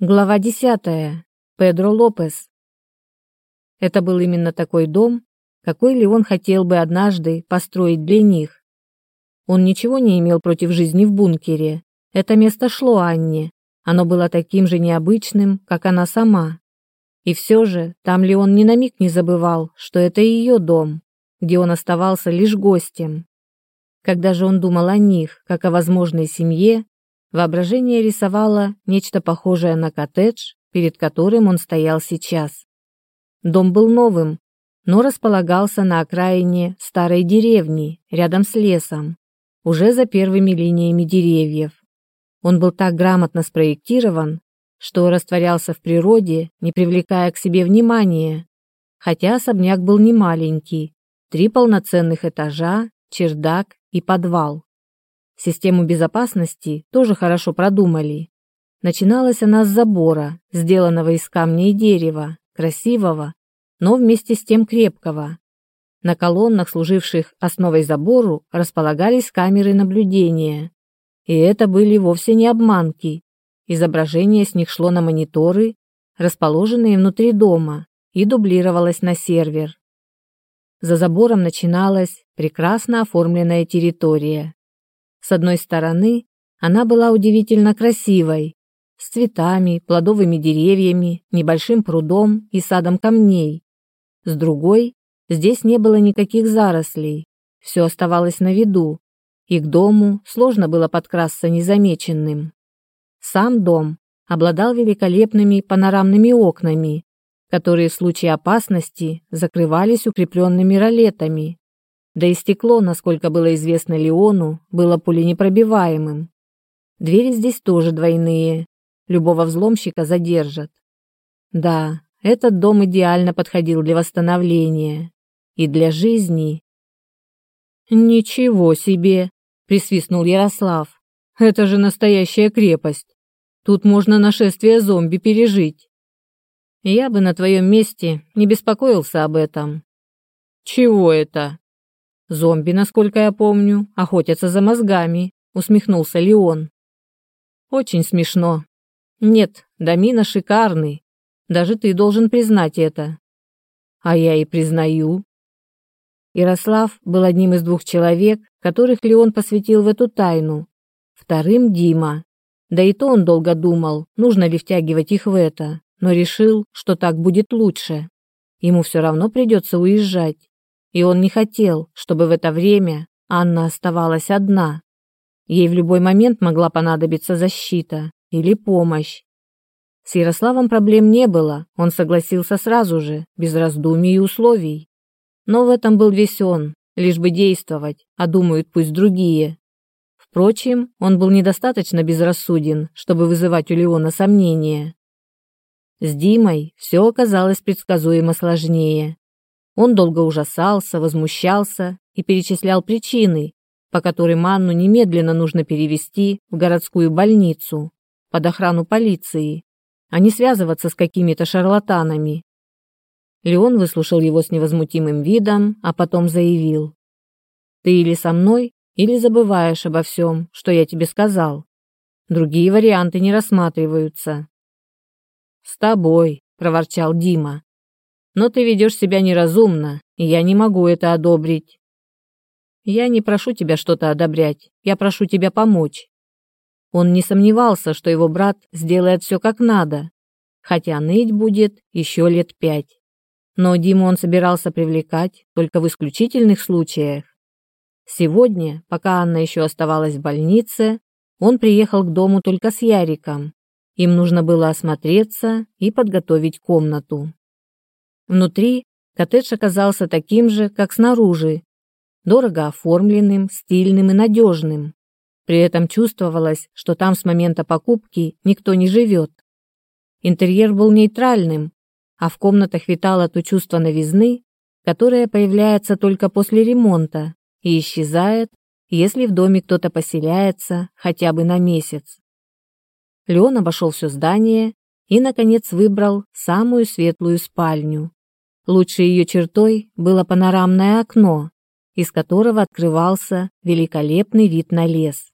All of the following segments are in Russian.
Глава 10. Педро Лопес. Это был именно такой дом, какой Леон хотел бы однажды построить для них. Он ничего не имел против жизни в бункере. Это место шло Анне. Оно было таким же необычным, как она сама. И все же там Леон ни на миг не забывал, что это ее дом, где он оставался лишь гостем. Когда же он думал о них, как о возможной семье, Воображение рисовало нечто похожее на коттедж, перед которым он стоял сейчас. Дом был новым, но располагался на окраине старой деревни, рядом с лесом, уже за первыми линиями деревьев. Он был так грамотно спроектирован, что растворялся в природе, не привлекая к себе внимания, хотя особняк был не маленький три полноценных этажа, чердак и подвал. Систему безопасности тоже хорошо продумали. Начиналась она с забора, сделанного из камня и дерева, красивого, но вместе с тем крепкого. На колоннах, служивших основой забору, располагались камеры наблюдения. И это были вовсе не обманки. Изображение с них шло на мониторы, расположенные внутри дома, и дублировалось на сервер. За забором начиналась прекрасно оформленная территория, с одной стороны, она была удивительно красивой, с цветами, плодовыми деревьями, небольшим прудом и садом камней. С другой, здесь не было никаких зарослей, все оставалось на виду, и к дому сложно было подкрасться незамеченным. Сам дом обладал великолепными панорамными окнами, которые в случае опасности закрывались укрепленными ролетами, да и стекло, насколько было известно Леону, было пуленепробиваемым. Двери здесь тоже двойные. Любого взломщика задержат. Да, этот дом идеально подходил для восстановления. И для жизни. «Ничего себе!» – присвистнул Ярослав. «Это же настоящая крепость. Тут можно нашествие зомби пережить». «Я бы на твоем месте не беспокоился об этом». «Чего это?» Зомби, насколько я помню, охотятся за мозгами, усмехнулся Леон. Очень смешно. Нет, Дамина шикарный. Даже ты должен признать это. А я и признаю. Ярослав был одним из двух человек, которых Леон посвятил в эту тайну. Вторым Дима. Да и то он долго думал, нужно ли втягивать их в это, но решил, что так будет лучше. Ему все равно придется уезжать и он не хотел, чтобы в это время Анна оставалась одна. Ей в любой момент могла понадобиться защита или помощь. С Ярославом проблем не было, он согласился сразу же, без раздумий и условий. Но в этом был весь он, лишь бы действовать, а думают пусть другие. Впрочем, он был недостаточно безрассуден, чтобы вызывать у Леона сомнения. С Димой все оказалось предсказуемо сложнее. Он долго ужасался, возмущался и перечислял причины, по которым Анну немедленно нужно перевести в городскую больницу под охрану полиции, а не связываться с какими-то шарлатанами. Леон выслушал его с невозмутимым видом, а потом заявил. «Ты или со мной, или забываешь обо всем, что я тебе сказал. Другие варианты не рассматриваются». «С тобой», — проворчал Дима но ты ведешь себя неразумно, и я не могу это одобрить. Я не прошу тебя что-то одобрять, я прошу тебя помочь. Он не сомневался, что его брат сделает все как надо, хотя ныть будет еще лет пять. Но Диму он собирался привлекать только в исключительных случаях. Сегодня, пока Анна еще оставалась в больнице, он приехал к дому только с Яриком. Им нужно было осмотреться и подготовить комнату. Внутри коттедж оказался таким же, как снаружи, дорого оформленным, стильным и надежным. При этом чувствовалось, что там с момента покупки никто не живет. Интерьер был нейтральным, а в комнатах витало то чувство новизны, которое появляется только после ремонта и исчезает, если в доме кто-то поселяется хотя бы на месяц. Леон обошел все здание и, наконец, выбрал самую светлую спальню. Лучшей ее чертой было панорамное окно, из которого открывался великолепный вид на лес.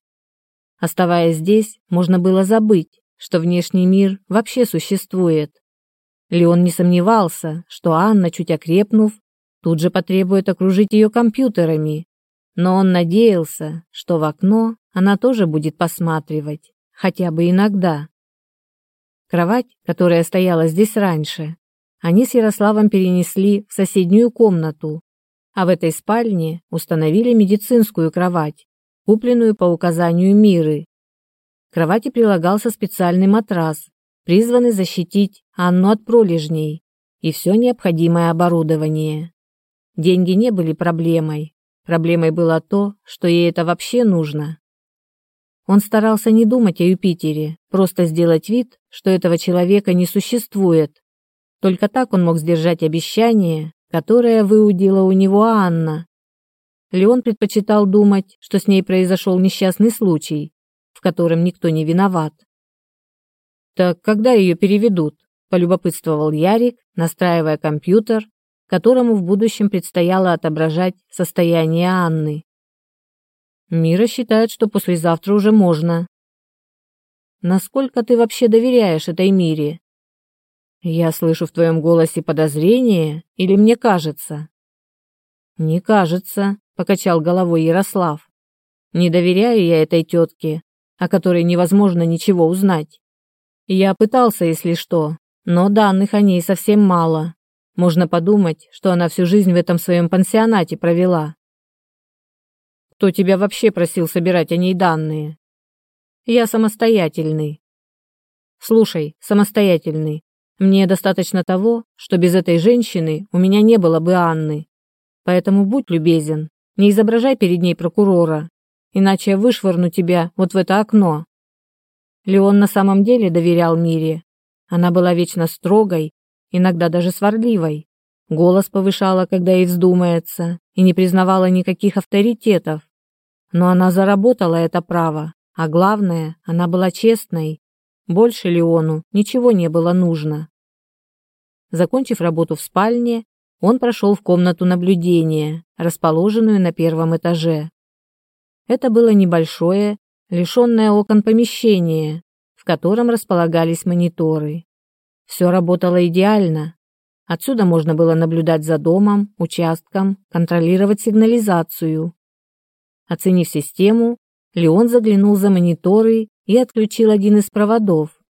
Оставаясь здесь, можно было забыть, что внешний мир вообще существует. Леон не сомневался, что Анна, чуть окрепнув, тут же потребует окружить ее компьютерами, но он надеялся, что в окно она тоже будет посматривать, хотя бы иногда. Кровать, которая стояла здесь раньше, они с Ярославом перенесли в соседнюю комнату, а в этой спальне установили медицинскую кровать, купленную по указанию Миры. К кровати прилагался специальный матрас, призванный защитить Анну от пролежней и все необходимое оборудование. Деньги не были проблемой. Проблемой было то, что ей это вообще нужно. Он старался не думать о Юпитере, просто сделать вид, что этого человека не существует, только так он мог сдержать обещание, которое выудила у него Анна. Леон предпочитал думать, что с ней произошел несчастный случай, в котором никто не виноват. «Так когда ее переведут?» – полюбопытствовал Ярик, настраивая компьютер, которому в будущем предстояло отображать состояние Анны. «Мира считает, что послезавтра уже можно». «Насколько ты вообще доверяешь этой Мире?» Я слышу в твоем голосе подозрение, или мне кажется?» «Не кажется», — покачал головой Ярослав. «Не доверяю я этой тетке, о которой невозможно ничего узнать. Я пытался, если что, но данных о ней совсем мало. Можно подумать, что она всю жизнь в этом своем пансионате провела». «Кто тебя вообще просил собирать о ней данные?» «Я самостоятельный». «Слушай, самостоятельный, мне достаточно того, что без этой женщины у меня не было бы Анны. Поэтому будь любезен, не изображай перед ней прокурора, иначе я вышвырну тебя вот в это окно». Леон на самом деле доверял Мире. Она была вечно строгой, иногда даже сварливой. Голос повышала, когда ей вздумается, и не признавала никаких авторитетов. Но она заработала это право, а главное, она была честной больше Леону ничего не было нужно. Закончив работу в спальне, он прошел в комнату наблюдения, расположенную на первом этаже. Это было небольшое, лишенное окон помещение, в котором располагались мониторы. Все работало идеально. Отсюда можно было наблюдать за домом, участком, контролировать сигнализацию. Оценив систему, Леон заглянул за мониторы и отключил один из проводов.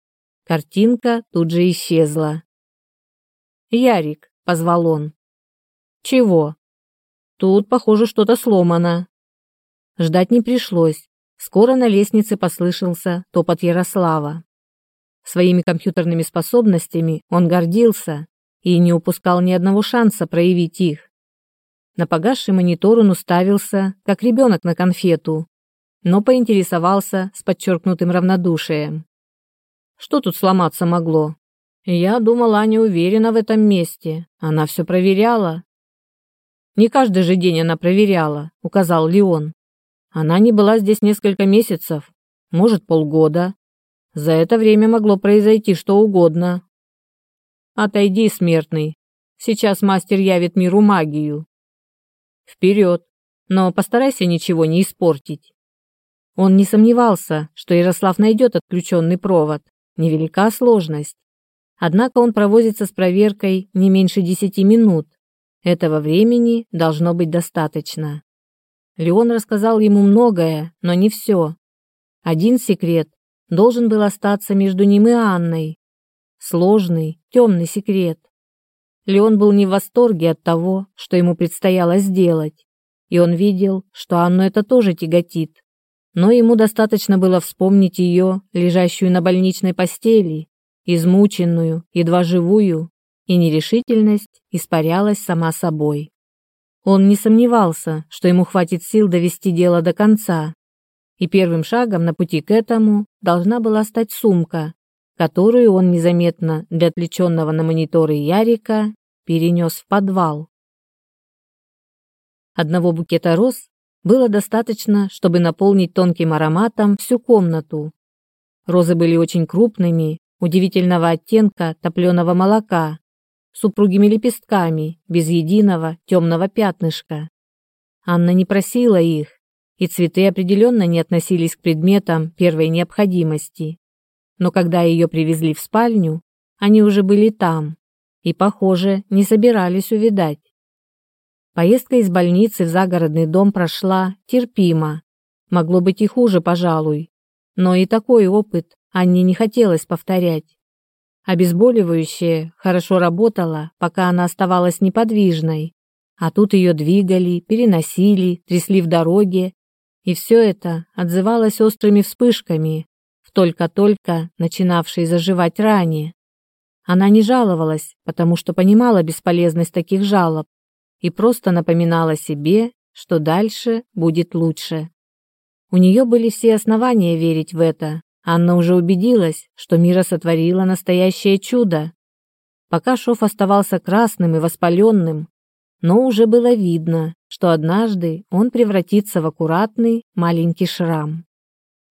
Картинка тут же исчезла. «Ярик», — позвал он. «Чего?» «Тут, похоже, что-то сломано». Ждать не пришлось. Скоро на лестнице послышался топот Ярослава. Своими компьютерными способностями он гордился и не упускал ни одного шанса проявить их. На погасший монитор он уставился, как ребенок на конфету, но поинтересовался с подчеркнутым равнодушием. Что тут сломаться могло? Я думала, Аня уверена в этом месте. Она все проверяла. Не каждый же день она проверяла, указал Леон. Она не была здесь несколько месяцев, может, полгода. За это время могло произойти что угодно. Отойди, смертный. Сейчас мастер явит миру магию. Вперед, но постарайся ничего не испортить. Он не сомневался, что Ярослав найдет отключенный провод. Невелика сложность. Однако он провозится с проверкой не меньше 10 минут. Этого времени должно быть достаточно. Леон рассказал ему многое, но не все. Один секрет должен был остаться между ним и Анной. Сложный, темный секрет. Леон был не в восторге от того, что ему предстояло сделать. И он видел, что Анну это тоже тяготит но ему достаточно было вспомнить ее, лежащую на больничной постели, измученную, едва живую, и нерешительность испарялась сама собой. Он не сомневался, что ему хватит сил довести дело до конца, и первым шагом на пути к этому должна была стать сумка, которую он незаметно для отвлеченного на мониторы Ярика перенес в подвал. Одного букета роз было достаточно, чтобы наполнить тонким ароматом всю комнату. Розы были очень крупными, удивительного оттенка топленого молока, с упругими лепестками, без единого темного пятнышка. Анна не просила их, и цветы определенно не относились к предметам первой необходимости. Но когда ее привезли в спальню, они уже были там и, похоже, не собирались увидать. Поездка из больницы в загородный дом прошла терпимо. Могло быть и хуже, пожалуй. Но и такой опыт Анне не хотелось повторять. Обезболивающее хорошо работало, пока она оставалась неподвижной. А тут ее двигали, переносили, трясли в дороге. И все это отзывалось острыми вспышками в только-только начинавшей заживать ране. Она не жаловалась, потому что понимала бесполезность таких жалоб и просто напоминала себе, что дальше будет лучше. У нее были все основания верить в это. Анна уже убедилась, что мира сотворила настоящее чудо. Пока шов оставался красным и воспаленным, но уже было видно, что однажды он превратится в аккуратный маленький шрам.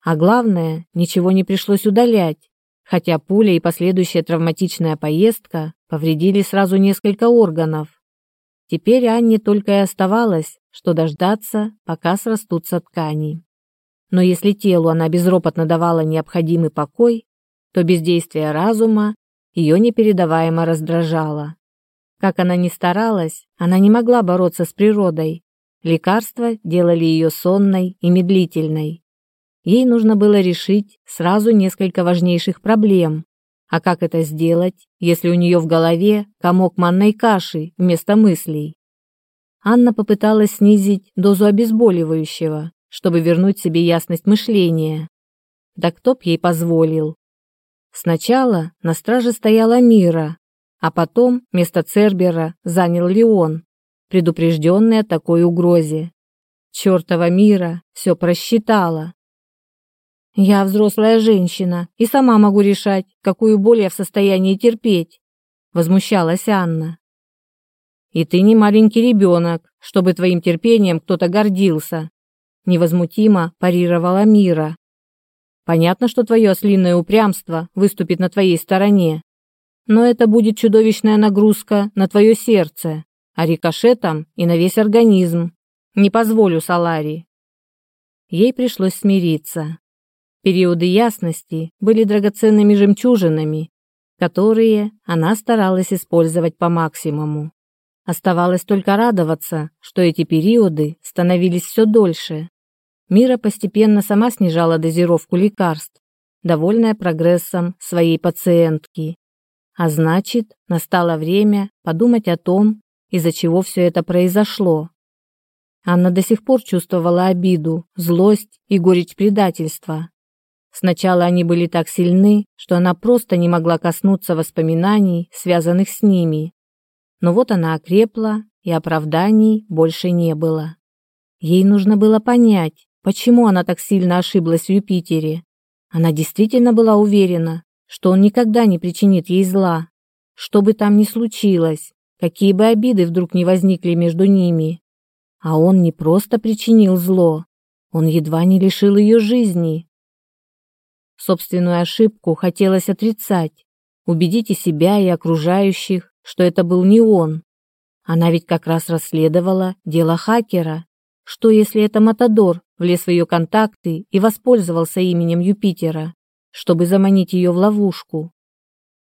А главное, ничего не пришлось удалять, хотя пуля и последующая травматичная поездка повредили сразу несколько органов. Теперь Анне только и оставалось, что дождаться, пока срастутся ткани. Но если телу она безропотно давала необходимый покой, то бездействие разума ее непередаваемо раздражало. Как она ни старалась, она не могла бороться с природой. Лекарства делали ее сонной и медлительной. Ей нужно было решить сразу несколько важнейших проблем, а как это сделать, если у нее в голове комок манной каши вместо мыслей? Анна попыталась снизить дозу обезболивающего, чтобы вернуть себе ясность мышления. Да кто б ей позволил? Сначала на страже стояла Мира, а потом место Цербера занял Леон, предупрежденный о такой угрозе. Чертова Мира все просчитала. Я взрослая женщина и сама могу решать, какую боль я в состоянии терпеть», — возмущалась Анна. «И ты не маленький ребенок, чтобы твоим терпением кто-то гордился», — невозмутимо парировала Мира. «Понятно, что твое ослинное упрямство выступит на твоей стороне, но это будет чудовищная нагрузка на твое сердце, а рикошетом и на весь организм. Не позволю Салари». Ей пришлось смириться периоды ясности были драгоценными жемчужинами, которые она старалась использовать по максимуму. Оставалось только радоваться, что эти периоды становились все дольше. Мира постепенно сама снижала дозировку лекарств, довольная прогрессом своей пациентки. А значит, настало время подумать о том, из-за чего все это произошло. Анна до сих пор чувствовала обиду, злость и горечь предательства, Сначала они были так сильны, что она просто не могла коснуться воспоминаний, связанных с ними. Но вот она окрепла, и оправданий больше не было. Ей нужно было понять, почему она так сильно ошиблась в Юпитере. Она действительно была уверена, что он никогда не причинит ей зла. Что бы там ни случилось, какие бы обиды вдруг не возникли между ними. А он не просто причинил зло, он едва не лишил ее жизни. Собственную ошибку хотелось отрицать, убедить и себя, и окружающих, что это был не он. Она ведь как раз расследовала дело хакера. Что если это Матадор влез в ее контакты и воспользовался именем Юпитера, чтобы заманить ее в ловушку?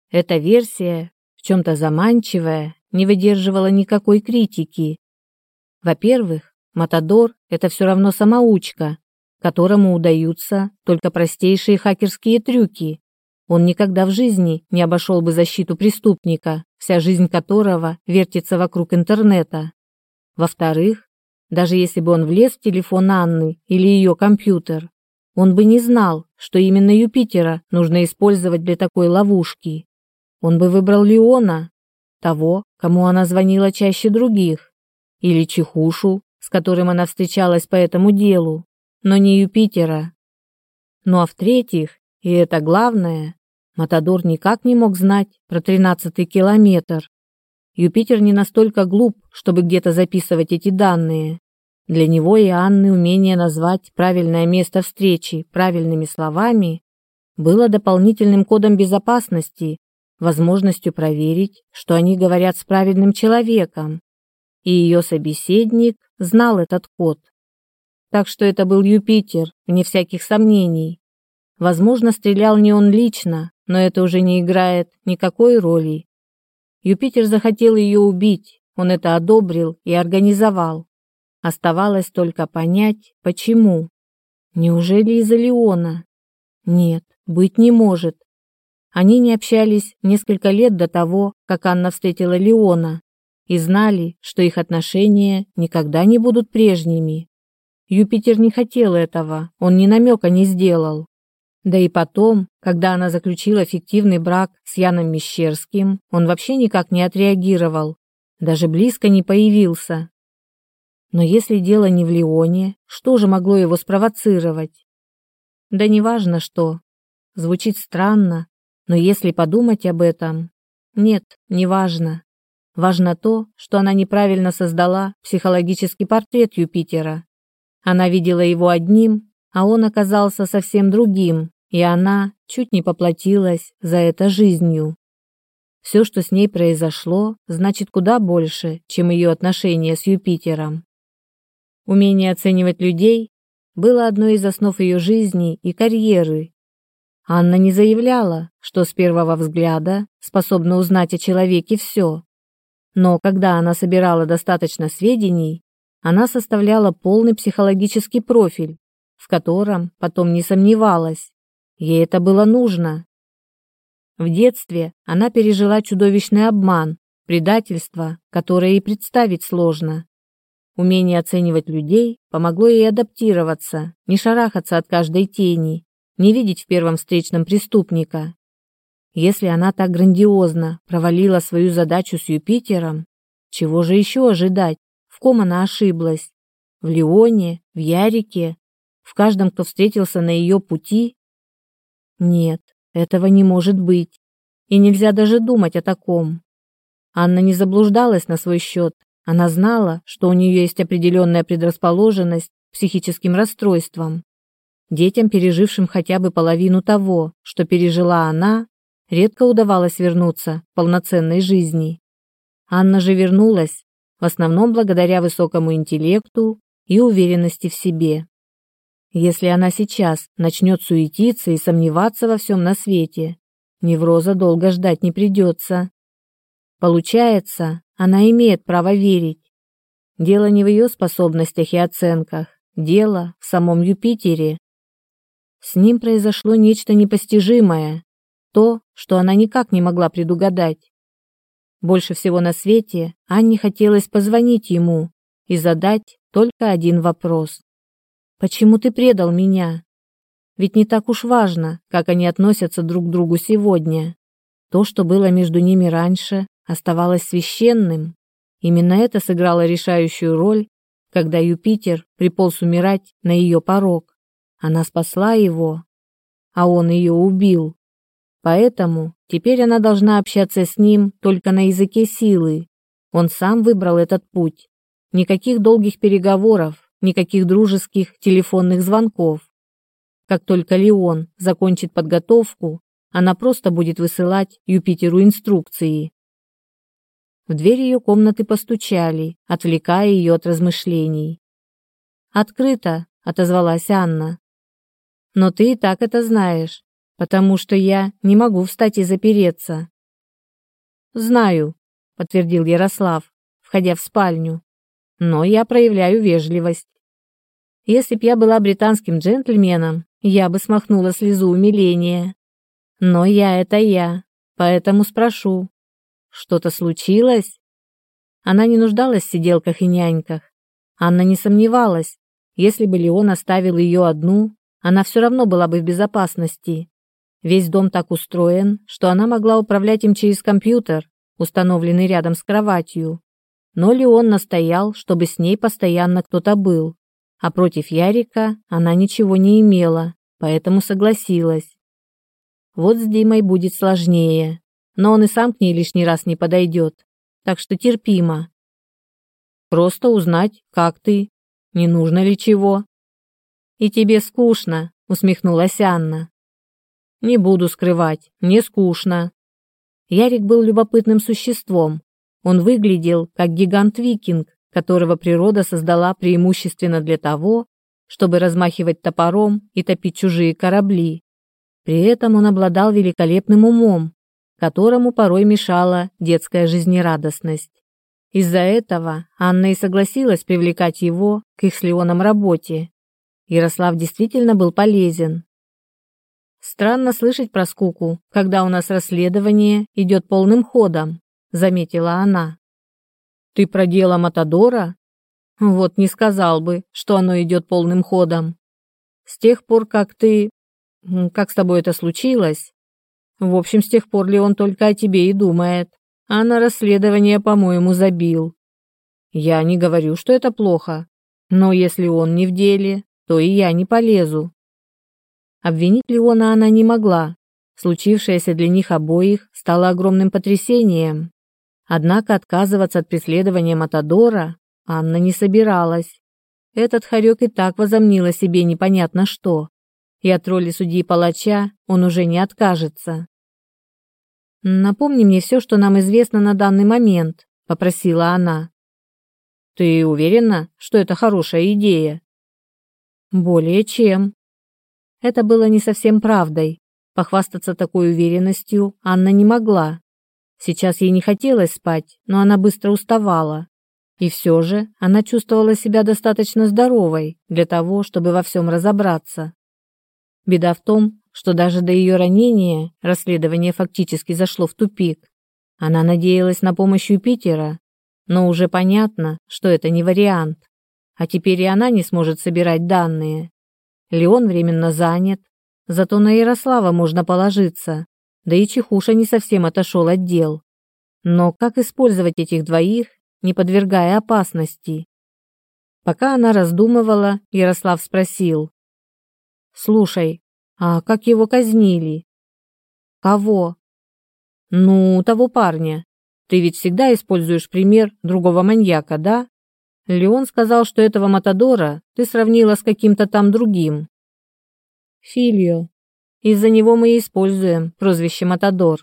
Эта версия, в чем-то заманчивая, не выдерживала никакой критики. Во-первых, Матадор – это все равно самоучка, которому удаются только простейшие хакерские трюки. Он никогда в жизни не обошел бы защиту преступника, вся жизнь которого вертится вокруг интернета. Во-вторых, даже если бы он влез в телефон Анны или ее компьютер, он бы не знал, что именно Юпитера нужно использовать для такой ловушки. Он бы выбрал Леона, того, кому она звонила чаще других, или Чехушу, с которым она встречалась по этому делу но не Юпитера. Ну а в-третьих, и это главное, Матадор никак не мог знать про тринадцатый километр. Юпитер не настолько глуп, чтобы где-то записывать эти данные. Для него и Анны умение назвать правильное место встречи правильными словами было дополнительным кодом безопасности, возможностью проверить, что они говорят с правильным человеком. И ее собеседник знал этот код так что это был Юпитер, вне всяких сомнений. Возможно, стрелял не он лично, но это уже не играет никакой роли. Юпитер захотел ее убить, он это одобрил и организовал. Оставалось только понять, почему. Неужели из-за Леона? Нет, быть не может. Они не общались несколько лет до того, как Анна встретила Леона, и знали, что их отношения никогда не будут прежними. Юпитер не хотел этого, он ни намека не сделал. Да и потом, когда она заключила фиктивный брак с Яном Мещерским, он вообще никак не отреагировал, даже близко не появился. Но если дело не в Леоне, что же могло его спровоцировать? Да неважно что. Звучит странно, но если подумать об этом... Нет, неважно. Важно то, что она неправильно создала психологический портрет Юпитера, она видела его одним, а он оказался совсем другим, и она чуть не поплатилась за это жизнью. Все, что с ней произошло, значит куда больше, чем ее отношения с Юпитером. Умение оценивать людей было одной из основ ее жизни и карьеры. Анна не заявляла, что с первого взгляда способна узнать о человеке все. Но когда она собирала достаточно сведений, она составляла полный психологический профиль, в котором потом не сомневалась. Ей это было нужно. В детстве она пережила чудовищный обман, предательство, которое и представить сложно. Умение оценивать людей помогло ей адаптироваться, не шарахаться от каждой тени, не видеть в первом встречном преступника. Если она так грандиозно провалила свою задачу с Юпитером, чего же еще ожидать? В ком она ошиблась? В Леоне? В Ярике? В каждом, кто встретился на ее пути? Нет, этого не может быть. И нельзя даже думать о таком. Анна не заблуждалась на свой счет. Она знала, что у нее есть определенная предрасположенность к психическим расстройствам. Детям, пережившим хотя бы половину того, что пережила она, редко удавалось вернуться к полноценной жизни. Анна же вернулась в основном благодаря высокому интеллекту и уверенности в себе. Если она сейчас начнет суетиться и сомневаться во всем на свете, невроза долго ждать не придется. Получается, она имеет право верить. Дело не в ее способностях и оценках, дело в самом Юпитере. С ним произошло нечто непостижимое, то, что она никак не могла предугадать. Больше всего на свете Анне хотелось позвонить ему и задать только один вопрос. «Почему ты предал меня?» Ведь не так уж важно, как они относятся друг к другу сегодня. То, что было между ними раньше, оставалось священным. Именно это сыграло решающую роль, когда Юпитер приполз умирать на ее порог. Она спасла его, а он ее убил. Поэтому Теперь она должна общаться с ним только на языке силы. Он сам выбрал этот путь. Никаких долгих переговоров, никаких дружеских телефонных звонков. Как только Леон закончит подготовку, она просто будет высылать Юпитеру инструкции. В дверь ее комнаты постучали, отвлекая ее от размышлений. «Открыто», — отозвалась Анна. «Но ты и так это знаешь потому что я не могу встать и запереться». «Знаю», — подтвердил Ярослав, входя в спальню, «но я проявляю вежливость. Если б я была британским джентльменом, я бы смахнула слезу умиления. Но я — это я, поэтому спрошу. Что-то случилось?» Она не нуждалась в сиделках и няньках. Анна не сомневалась, если бы Леон оставил ее одну, она все равно была бы в безопасности. Весь дом так устроен, что она могла управлять им через компьютер, установленный рядом с кроватью. Но Леон настоял, чтобы с ней постоянно кто-то был. А против Ярика она ничего не имела, поэтому согласилась. Вот с Димой будет сложнее, но он и сам к ней лишний раз не подойдет, так что терпимо. Просто узнать, как ты, не нужно ли чего. «И тебе скучно», — усмехнулась Анна. Не буду скрывать, мне скучно». Ярик был любопытным существом. Он выглядел как гигант-викинг, которого природа создала преимущественно для того, чтобы размахивать топором и топить чужие корабли. При этом он обладал великолепным умом, которому порой мешала детская жизнерадостность. Из-за этого Анна и согласилась привлекать его к их с Леоном работе. Ярослав действительно был полезен, Странно слышать про скуку, когда у нас расследование идет полным ходом, заметила она. Ты про дело Матадора? Вот не сказал бы, что оно идет полным ходом. С тех пор, как ты... Как с тобой это случилось? В общем, с тех пор ли он только о тебе и думает, а на расследование, по-моему, забил. Я не говорю, что это плохо, но если он не в деле, то и я не полезу. Обвинить Леона она не могла. Случившееся для них обоих стало огромным потрясением. Однако отказываться от преследования Матадора Анна не собиралась. Этот хорек и так возомнил о себе непонятно что. И от роли судьи-палача он уже не откажется. «Напомни мне все, что нам известно на данный момент», — попросила она. «Ты уверена, что это хорошая идея?» «Более чем», это было не совсем правдой. Похвастаться такой уверенностью Анна не могла. Сейчас ей не хотелось спать, но она быстро уставала. И все же она чувствовала себя достаточно здоровой для того, чтобы во всем разобраться. Беда в том, что даже до ее ранения расследование фактически зашло в тупик. Она надеялась на помощь Юпитера, но уже понятно, что это не вариант. А теперь и она не сможет собирать данные. Леон временно занят, зато на Ярослава можно положиться, да и Чехуша не совсем отошел от дел. Но как использовать этих двоих, не подвергая опасности? Пока она раздумывала, Ярослав спросил. «Слушай, а как его казнили?» «Кого?» «Ну, того парня. Ты ведь всегда используешь пример другого маньяка, да?» Леон сказал, что этого Матадора ты сравнила с каким-то там другим. Филио, Из-за него мы и используем прозвище Матадор.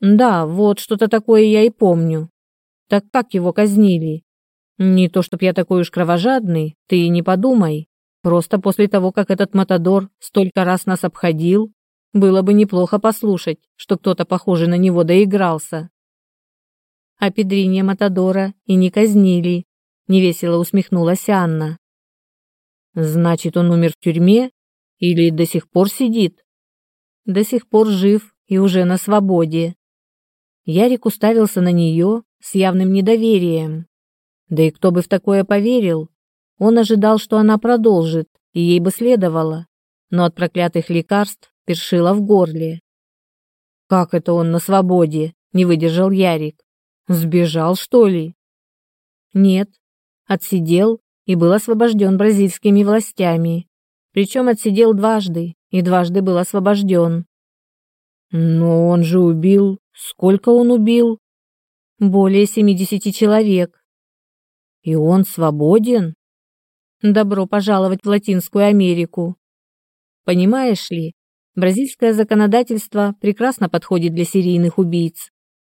Да, вот что-то такое я и помню. Так как его казнили? Не то, чтоб я такой уж кровожадный, ты и не подумай. Просто после того, как этот Матадор столько раз нас обходил, было бы неплохо послушать, что кто-то, похожий на него, доигрался. А Педрине Матадора и не казнили, невесело усмехнулась Анна. Значит, он умер в тюрьме или до сих пор сидит? До сих пор жив и уже на свободе. Ярик уставился на нее с явным недоверием. Да и кто бы в такое поверил? Он ожидал, что она продолжит, и ей бы следовало, но от проклятых лекарств першило в горле. «Как это он на свободе?» – не выдержал Ярик. «Сбежал, что ли?» «Нет, отсидел и был освобожден бразильскими властями. Причем отсидел дважды и дважды был освобожден. Но он же убил. Сколько он убил? Более 70 человек. И он свободен? Добро пожаловать в Латинскую Америку. Понимаешь ли, бразильское законодательство прекрасно подходит для серийных убийц.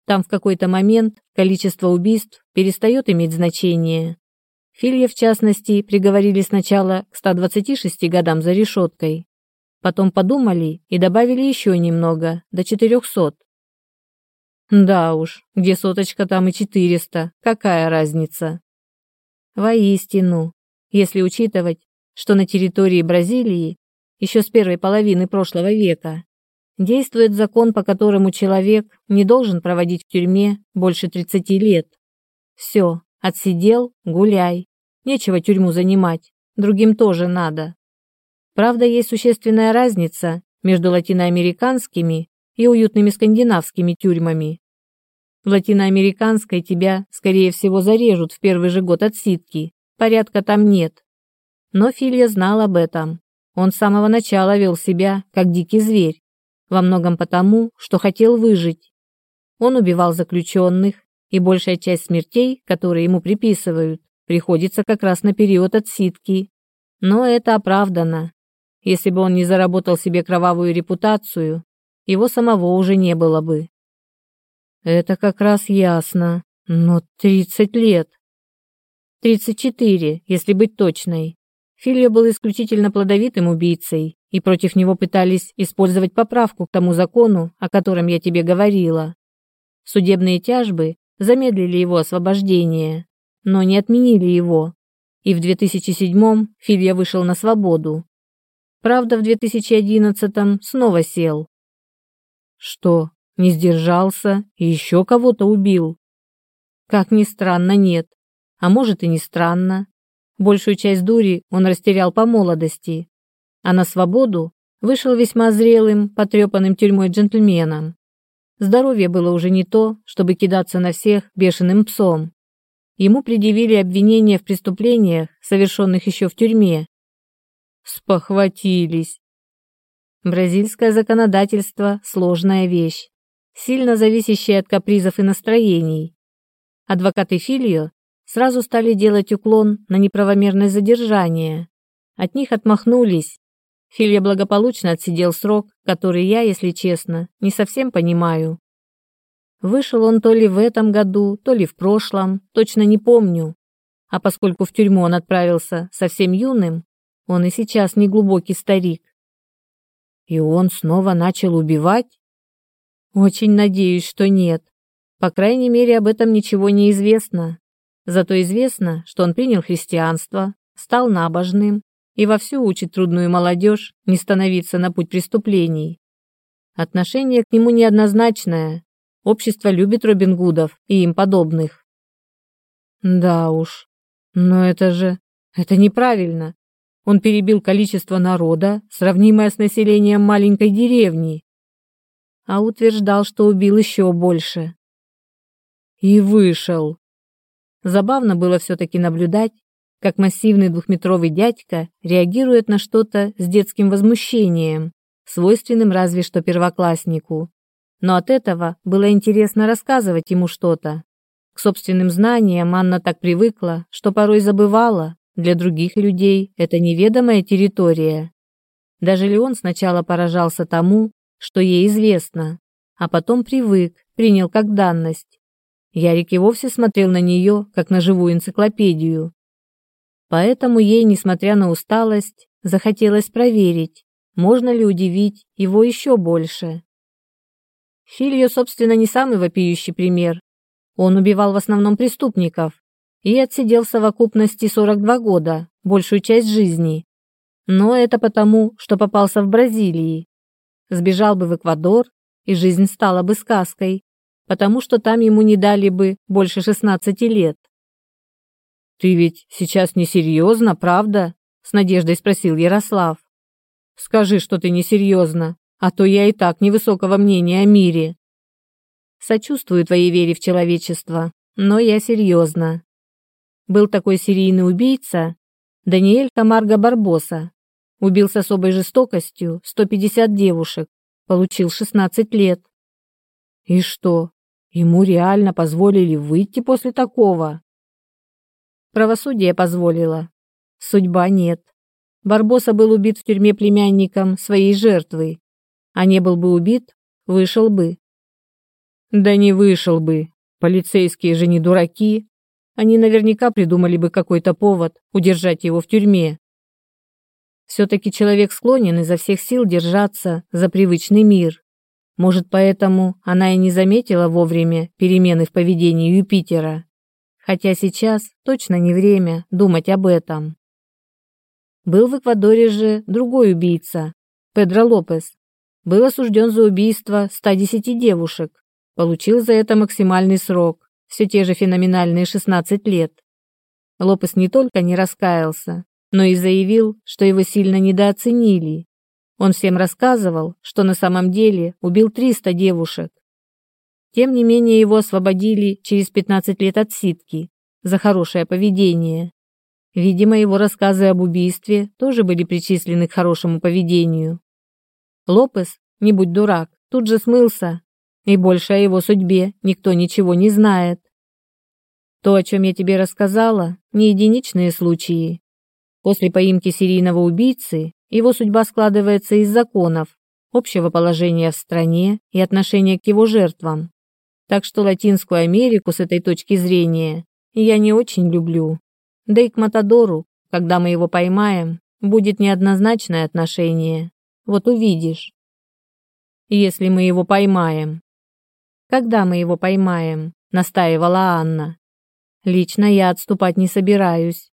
Там в какой-то момент количество убийств перестает иметь значение. Филья, в частности, приговорили сначала к 126 годам за решеткой. Потом подумали и добавили еще немного, до 400. Да уж, где соточка, там и 400, какая разница? Воистину, если учитывать, что на территории Бразилии еще с первой половины прошлого века действует закон, по которому человек не должен проводить в тюрьме больше 30 лет. Все, Отсидел, гуляй. Нечего тюрьму занимать. Другим тоже надо. Правда, есть существенная разница между латиноамериканскими и уютными скандинавскими тюрьмами. В латиноамериканской тебя, скорее всего, зарежут в первый же год отсидки. Порядка там нет. Но Филья знал об этом. Он с самого начала вел себя, как дикий зверь. Во многом потому, что хотел выжить. Он убивал заключенных, и большая часть смертей, которые ему приписывают, приходится как раз на период отсидки. Но это оправдано. Если бы он не заработал себе кровавую репутацию, его самого уже не было бы. Это как раз ясно. Но 30 лет. 34, если быть точной. Филио был исключительно плодовитым убийцей, и против него пытались использовать поправку к тому закону, о котором я тебе говорила. Судебные тяжбы замедлили его освобождение, но не отменили его. И в 2007 Филья вышел на свободу. Правда, в 2011 снова сел. Что, не сдержался и еще кого-то убил? Как ни странно, нет. А может и не странно. Большую часть дури он растерял по молодости. А на свободу вышел весьма зрелым, потрепанным тюрьмой джентльменом. Здоровье было уже не то, чтобы кидаться на всех бешеным псом. Ему предъявили обвинения в преступлениях, совершенных еще в тюрьме. Спохватились. Бразильское законодательство – сложная вещь, сильно зависящая от капризов и настроений. Адвокаты Филио сразу стали делать уклон на неправомерное задержание. От них отмахнулись, Хилья благополучно отсидел срок, который я, если честно, не совсем понимаю. Вышел он то ли в этом году, то ли в прошлом, точно не помню. А поскольку в тюрьму он отправился совсем юным, он и сейчас не глубокий старик. И он снова начал убивать? Очень надеюсь, что нет. По крайней мере, об этом ничего не известно. Зато известно, что он принял христианство, стал набожным и вовсю учит трудную молодежь не становиться на путь преступлений. Отношение к нему неоднозначное. Общество любит Робин Гудов и им подобных. Да уж, но это же... это неправильно. Он перебил количество народа, сравнимое с населением маленькой деревни. А утверждал, что убил еще больше. И вышел. Забавно было все-таки наблюдать, как массивный двухметровый дядька реагирует на что-то с детским возмущением, свойственным разве что первокласснику. Но от этого было интересно рассказывать ему что-то. К собственным знаниям Анна так привыкла, что порой забывала, для других людей это неведомая территория. Даже Леон сначала поражался тому, что ей известно, а потом привык, принял как данность. Ярик и вовсе смотрел на нее, как на живую энциклопедию, Поэтому ей, несмотря на усталость, захотелось проверить, можно ли удивить его еще больше. Фильо, собственно, не самый вопиющий пример. Он убивал в основном преступников и отсидел в совокупности 42 года, большую часть жизни. Но это потому, что попался в Бразилии. Сбежал бы в Эквадор, и жизнь стала бы сказкой, потому что там ему не дали бы больше 16 лет. «Ты ведь сейчас несерьезно, правда?» — с надеждой спросил Ярослав. «Скажи, что ты несерьезно, а то я и так невысокого мнения о мире». «Сочувствую твоей вере в человечество, но я серьезно». Был такой серийный убийца Даниэль Камарго Барбоса. Убил с особой жестокостью 150 девушек, получил 16 лет. «И что, ему реально позволили выйти после такого?» Правосудие позволило. Судьба нет. Барбоса был убит в тюрьме племянником своей жертвы. А не был бы убит, вышел бы. Да не вышел бы. Полицейские же не дураки. Они наверняка придумали бы какой-то повод удержать его в тюрьме. Все-таки человек склонен изо всех сил держаться за привычный мир. Может, поэтому она и не заметила вовремя перемены в поведении Юпитера хотя сейчас точно не время думать об этом. Был в Эквадоре же другой убийца, Педро Лопес. Был осужден за убийство 110 девушек. Получил за это максимальный срок, все те же феноменальные 16 лет. Лопес не только не раскаялся, но и заявил, что его сильно недооценили. Он всем рассказывал, что на самом деле убил 300 девушек, тем не менее его освободили через 15 лет от ситки за хорошее поведение. Видимо, его рассказы об убийстве тоже были причислены к хорошему поведению. Лопес, не будь дурак, тут же смылся, и больше о его судьбе никто ничего не знает. То, о чем я тебе рассказала, не единичные случаи. После поимки серийного убийцы его судьба складывается из законов, общего положения в стране и отношения к его жертвам так что Латинскую Америку с этой точки зрения я не очень люблю. Да и к Матадору, когда мы его поймаем, будет неоднозначное отношение. Вот увидишь. Если мы его поймаем. Когда мы его поймаем, настаивала Анна. Лично я отступать не собираюсь.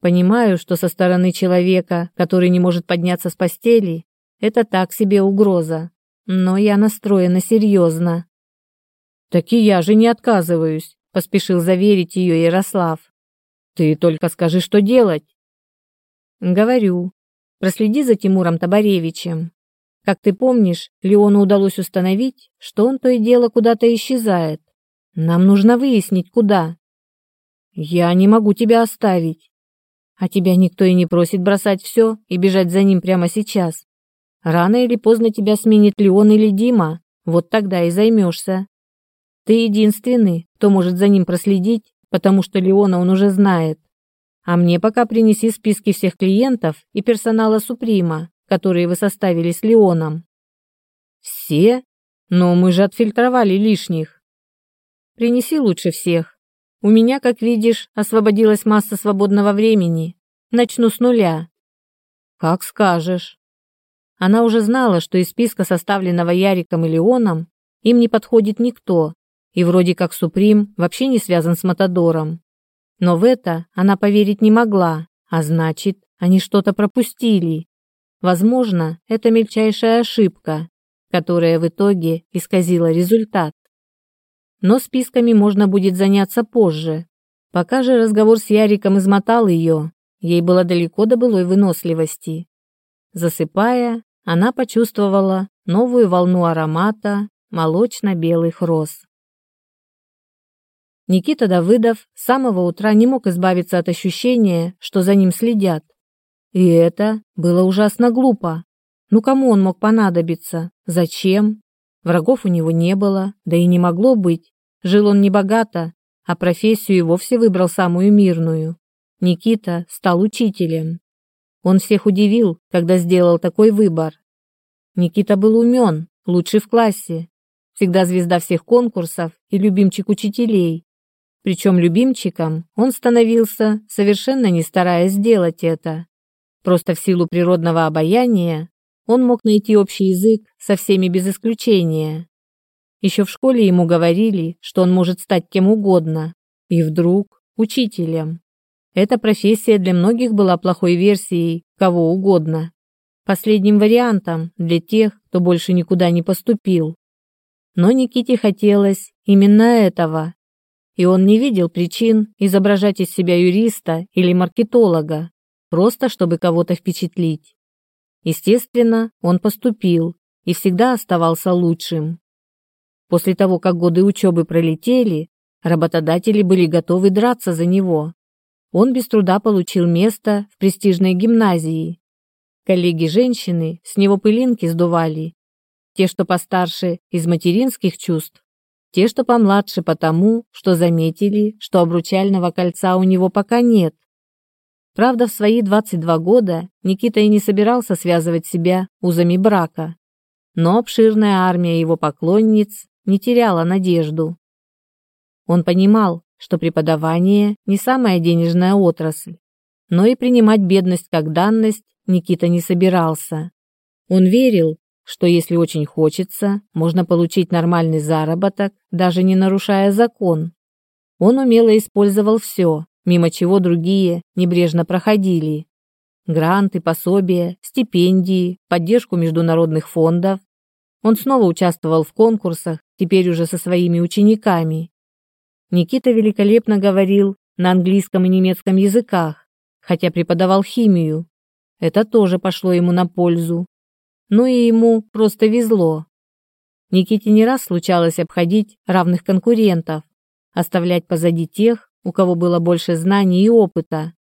Понимаю, что со стороны человека, который не может подняться с постели, это так себе угроза. Но я настроена серьезно. Таки я же не отказываюсь, поспешил заверить ее Ярослав. Ты только скажи, что делать. Говорю. Проследи за Тимуром Табаревичем. Как ты помнишь, Леону удалось установить, что он то и дело куда-то исчезает. Нам нужно выяснить, куда. Я не могу тебя оставить. А тебя никто и не просит бросать все и бежать за ним прямо сейчас. Рано или поздно тебя сменит Леон или Дима. Вот тогда и займешься. Ты единственный, кто может за ним проследить, потому что Леона он уже знает. А мне пока принеси списки всех клиентов и персонала Суприма, которые вы составили с Леоном». «Все? Но мы же отфильтровали лишних». «Принеси лучше всех. У меня, как видишь, освободилась масса свободного времени. Начну с нуля». «Как скажешь». Она уже знала, что из списка, составленного Яриком и Леоном, им не подходит никто, и вроде как Суприм вообще не связан с Матадором. Но в это она поверить не могла, а значит, они что-то пропустили. Возможно, это мельчайшая ошибка, которая в итоге исказила результат. Но списками можно будет заняться позже. Пока же разговор с Яриком измотал ее, ей было далеко до былой выносливости. Засыпая, она почувствовала новую волну аромата молочно-белых роз. Никита Давыдов с самого утра не мог избавиться от ощущения, что за ним следят. И это было ужасно глупо. Ну кому он мог понадобиться? Зачем? Врагов у него не было, да и не могло быть. Жил он небогато, а профессию и вовсе выбрал самую мирную. Никита стал учителем. Он всех удивил, когда сделал такой выбор. Никита был умен, лучший в классе, всегда звезда всех конкурсов и любимчик учителей. Причем любимчиком он становился, совершенно не стараясь сделать это. Просто в силу природного обаяния он мог найти общий язык со всеми без исключения. Еще в школе ему говорили, что он может стать кем угодно. И вдруг учителем. Эта профессия для многих была плохой версией кого угодно. Последним вариантом для тех, кто больше никуда не поступил. Но Никите хотелось именно этого и он не видел причин изображать из себя юриста или маркетолога, просто чтобы кого-то впечатлить. Естественно, он поступил и всегда оставался лучшим. После того, как годы учебы пролетели, работодатели были готовы драться за него. Он без труда получил место в престижной гимназии. Коллеги-женщины с него пылинки сдували. Те, что постарше, из материнских чувств, те, что помладше потому, что заметили, что обручального кольца у него пока нет. Правда, в свои 22 года Никита и не собирался связывать себя узами брака. Но обширная армия его поклонниц не теряла надежду. Он понимал, что преподавание не самая денежная отрасль, но и принимать бедность как данность Никита не собирался. Он верил, что если очень хочется, можно получить нормальный заработок, даже не нарушая закон. Он умело использовал все, мимо чего другие небрежно проходили. Гранты, пособия, стипендии, поддержку международных фондов. Он снова участвовал в конкурсах, теперь уже со своими учениками. Никита великолепно говорил на английском и немецком языках, хотя преподавал химию. Это тоже пошло ему на пользу но и ему просто везло. Никите не раз случалось обходить равных конкурентов, оставлять позади тех, у кого было больше знаний и опыта.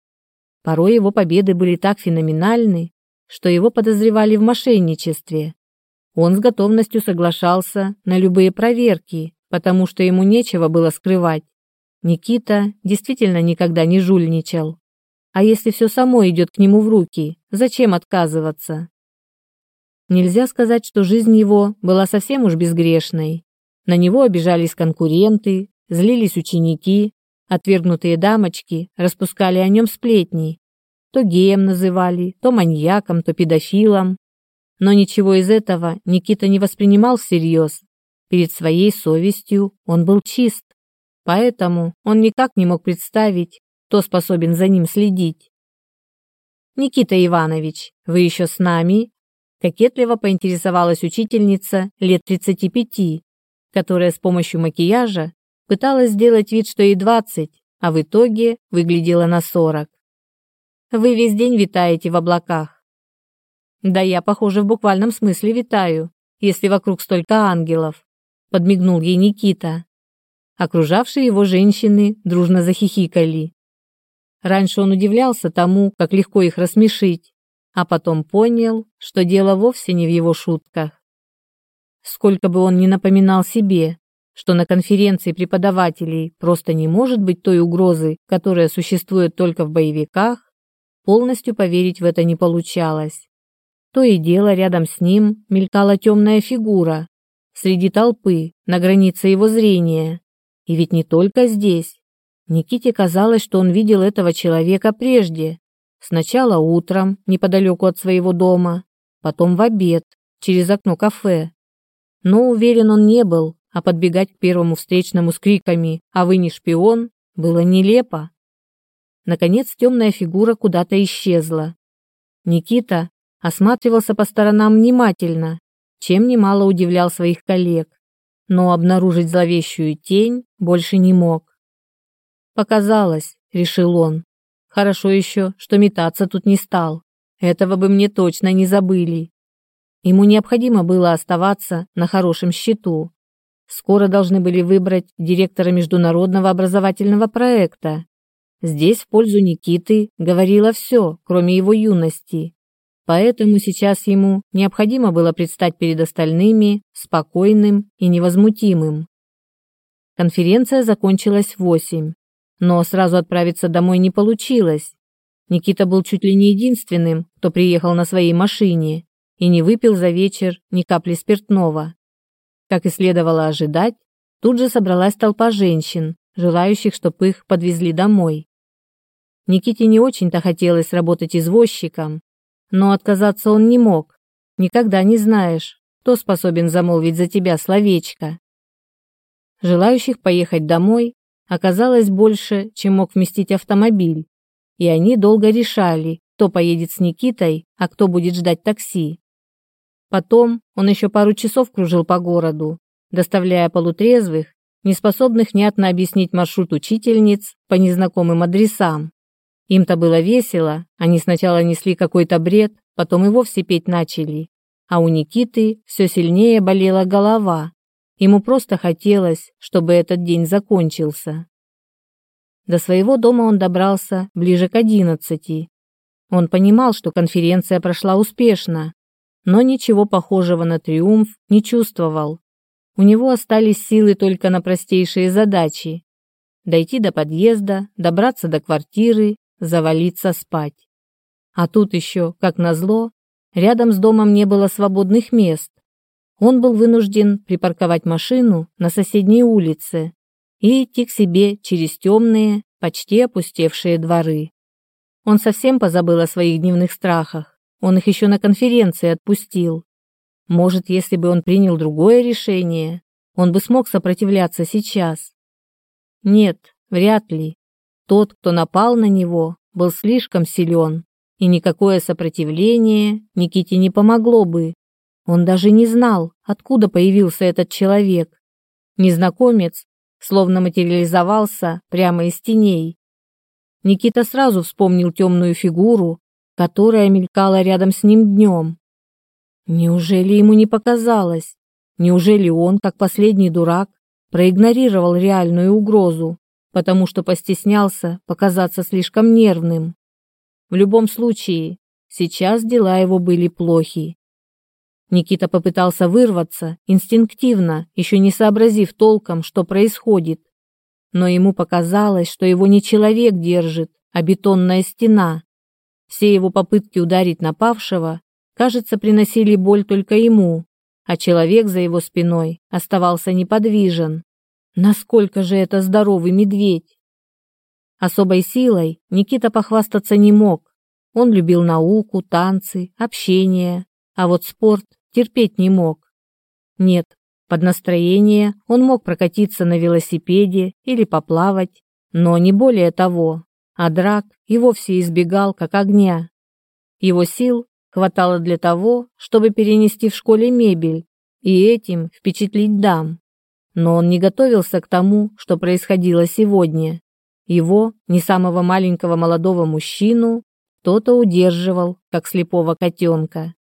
Порой его победы были так феноменальны, что его подозревали в мошенничестве. Он с готовностью соглашался на любые проверки, потому что ему нечего было скрывать. Никита действительно никогда не жульничал. А если все само идет к нему в руки, зачем отказываться? Нельзя сказать, что жизнь его была совсем уж безгрешной. На него обижались конкуренты, злились ученики, отвергнутые дамочки распускали о нем сплетни. То геем называли, то маньяком, то педофилом. Но ничего из этого Никита не воспринимал всерьез. Перед своей совестью он был чист. Поэтому он никак не мог представить, кто способен за ним следить. «Никита Иванович, вы еще с нами?» Кокетливо поинтересовалась учительница лет 35, которая с помощью макияжа пыталась сделать вид, что ей 20, а в итоге выглядела на 40. «Вы весь день витаете в облаках». «Да я, похоже, в буквальном смысле витаю, если вокруг столько ангелов», подмигнул ей Никита. Окружавшие его женщины дружно захихикали. Раньше он удивлялся тому, как легко их рассмешить, а потом понял, что дело вовсе не в его шутках. Сколько бы он ни напоминал себе, что на конференции преподавателей просто не может быть той угрозы, которая существует только в боевиках, полностью поверить в это не получалось. То и дело рядом с ним мелькала темная фигура среди толпы, на границе его зрения. И ведь не только здесь. Никите казалось, что он видел этого человека прежде, Сначала утром, неподалеку от своего дома, потом в обед, через окно кафе. Но уверен он не был, а подбегать к первому встречному с криками «А вы не шпион?» было нелепо. Наконец темная фигура куда-то исчезла. Никита осматривался по сторонам внимательно, чем немало удивлял своих коллег, но обнаружить зловещую тень больше не мог. «Показалось», — решил он. Хорошо еще, что метаться тут не стал. Этого бы мне точно не забыли. Ему необходимо было оставаться на хорошем счету. Скоро должны были выбрать директора международного образовательного проекта. Здесь в пользу Никиты говорило все, кроме его юности. Поэтому сейчас ему необходимо было предстать перед остальными спокойным и невозмутимым. Конференция закончилась в восемь. Но сразу отправиться домой не получилось. Никита был чуть ли не единственным, кто приехал на своей машине и не выпил за вечер ни капли спиртного. Как и следовало ожидать, тут же собралась толпа женщин, желающих, чтобы их подвезли домой. Никите не очень-то хотелось работать извозчиком, но отказаться он не мог. Никогда не знаешь, кто способен замолвить за тебя словечко. Желающих поехать домой оказалось больше, чем мог вместить автомобиль, и они долго решали, кто поедет с Никитой, а кто будет ждать такси. Потом он еще пару часов кружил по городу, доставляя полутрезвых, неспособных нятно объяснить маршрут учительниц по незнакомым адресам. Им-то было весело, они сначала несли какой-то бред, потом и вовсе петь начали. А у Никиты все сильнее болела голова, Ему просто хотелось, чтобы этот день закончился. До своего дома он добрался ближе к одиннадцати. Он понимал, что конференция прошла успешно, но ничего похожего на триумф не чувствовал. У него остались силы только на простейшие задачи – дойти до подъезда, добраться до квартиры, завалиться спать. А тут еще, как назло, рядом с домом не было свободных мест он был вынужден припарковать машину на соседней улице и идти к себе через темные, почти опустевшие дворы. Он совсем позабыл о своих дневных страхах, он их еще на конференции отпустил. Может, если бы он принял другое решение, он бы смог сопротивляться сейчас. Нет, вряд ли. Тот, кто напал на него, был слишком силен, и никакое сопротивление Никите не помогло бы. Он даже не знал, откуда появился этот человек. Незнакомец словно материализовался прямо из теней. Никита сразу вспомнил темную фигуру, которая мелькала рядом с ним днем. Неужели ему не показалось? Неужели он, как последний дурак, проигнорировал реальную угрозу, потому что постеснялся показаться слишком нервным? В любом случае, сейчас дела его были плохи. Никита попытался вырваться, инстинктивно, еще не сообразив толком, что происходит. Но ему показалось, что его не человек держит, а бетонная стена. Все его попытки ударить напавшего, кажется, приносили боль только ему, а человек за его спиной оставался неподвижен. Насколько же это здоровый медведь? Особой силой Никита похвастаться не мог. Он любил науку, танцы, общение, а вот спорт терпеть не мог. Нет, под настроение он мог прокатиться на велосипеде или поплавать, но не более того, а драк и вовсе избегал как огня. Его сил хватало для того, чтобы перенести в школе мебель и этим впечатлить дам. Но он не готовился к тому, что происходило сегодня. Его, не самого маленького молодого мужчину, кто-то удерживал, как слепого котенка.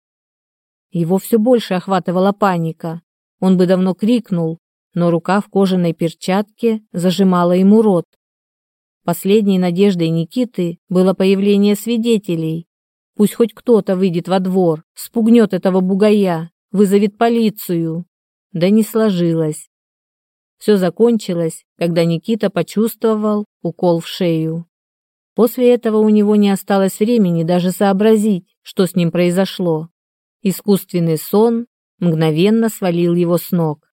Его все больше охватывала паника. Он бы давно крикнул, но рука в кожаной перчатке зажимала ему рот. Последней надеждой Никиты было появление свидетелей. Пусть хоть кто-то выйдет во двор, спугнет этого бугая, вызовет полицию. Да не сложилось. Все закончилось, когда Никита почувствовал укол в шею. После этого у него не осталось времени даже сообразить, что с ним произошло. Искусственный сон мгновенно свалил его с ног.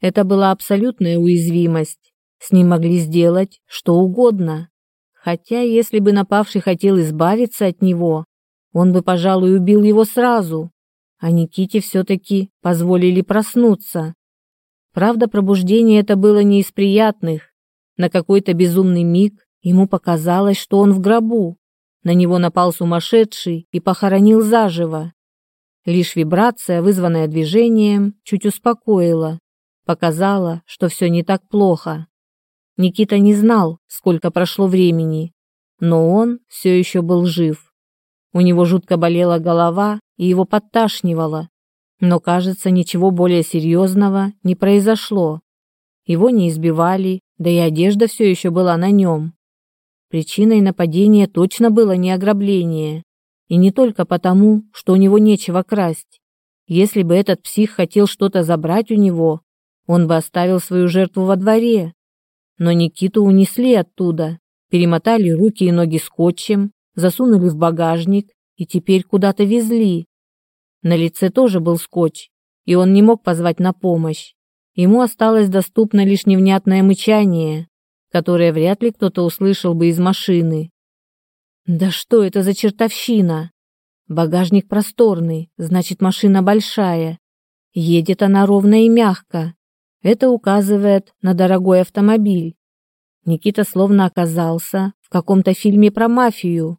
Это была абсолютная уязвимость. С ним могли сделать что угодно. Хотя, если бы напавший хотел избавиться от него, он бы, пожалуй, убил его сразу. А Никите все-таки позволили проснуться. Правда, пробуждение это было не из приятных. На какой-то безумный миг ему показалось, что он в гробу. На него напал сумасшедший и похоронил заживо. Лишь вибрация, вызванная движением, чуть успокоила, показала, что все не так плохо. Никита не знал, сколько прошло времени, но он все еще был жив. У него жутко болела голова и его подташнивало, но, кажется, ничего более серьезного не произошло. Его не избивали, да и одежда все еще была на нем. Причиной нападения точно было не ограбление. И не только потому, что у него нечего красть. Если бы этот псих хотел что-то забрать у него, он бы оставил свою жертву во дворе. Но Никиту унесли оттуда, перемотали руки и ноги скотчем, засунули в багажник и теперь куда-то везли. На лице тоже был скотч, и он не мог позвать на помощь. Ему осталось доступно лишь невнятное мычание, которое вряд ли кто-то услышал бы из машины. Да что это за чертовщина? Багажник просторный, значит машина большая. Едет она ровно и мягко. Это указывает на дорогой автомобиль. Никита словно оказался в каком-то фильме про мафию.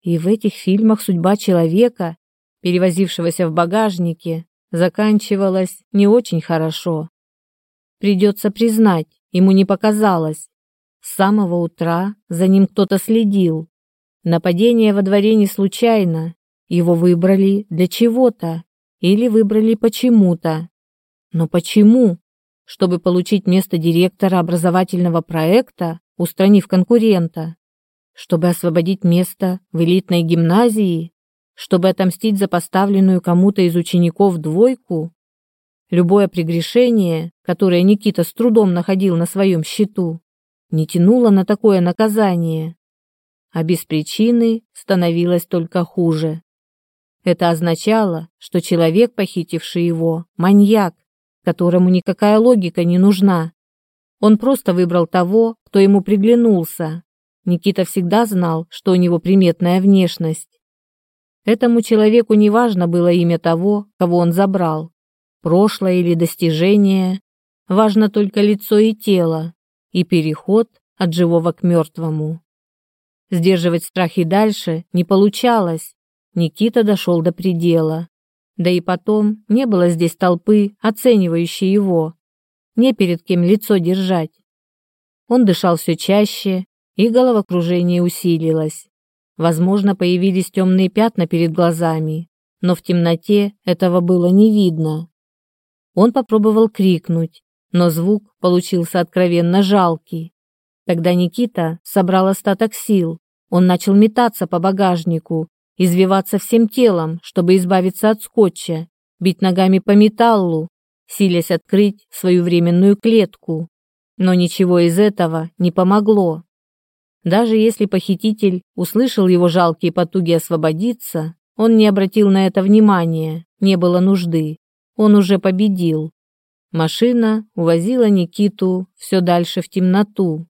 И в этих фильмах судьба человека, перевозившегося в багажнике, заканчивалась не очень хорошо. Придется признать, ему не показалось. С самого утра за ним кто-то следил. Нападение во дворе не случайно. Его выбрали для чего-то или выбрали почему-то. Но почему? Чтобы получить место директора образовательного проекта, устранив конкурента. Чтобы освободить место в элитной гимназии. Чтобы отомстить за поставленную кому-то из учеников двойку. Любое прегрешение, которое Никита с трудом находил на своем счету, не тянуло на такое наказание а без причины становилось только хуже. Это означало, что человек, похитивший его, маньяк, которому никакая логика не нужна. Он просто выбрал того, кто ему приглянулся. Никита всегда знал, что у него приметная внешность. Этому человеку не важно было имя того, кого он забрал, прошлое или достижение, важно только лицо и тело и переход от живого к мертвому. Сдерживать страхи дальше не получалось. Никита дошел до предела. Да и потом не было здесь толпы, оценивающей его. Не перед кем лицо держать. Он дышал все чаще, и головокружение усилилось. Возможно, появились темные пятна перед глазами, но в темноте этого было не видно. Он попробовал крикнуть, но звук получился откровенно жалкий. Тогда Никита собрал остаток сил. Он начал метаться по багажнику, извиваться всем телом, чтобы избавиться от скотча, бить ногами по металлу, силясь открыть свою временную клетку. Но ничего из этого не помогло. Даже если похититель услышал его жалкие потуги освободиться, он не обратил на это внимания, не было нужды. Он уже победил. Машина увозила Никиту все дальше в темноту.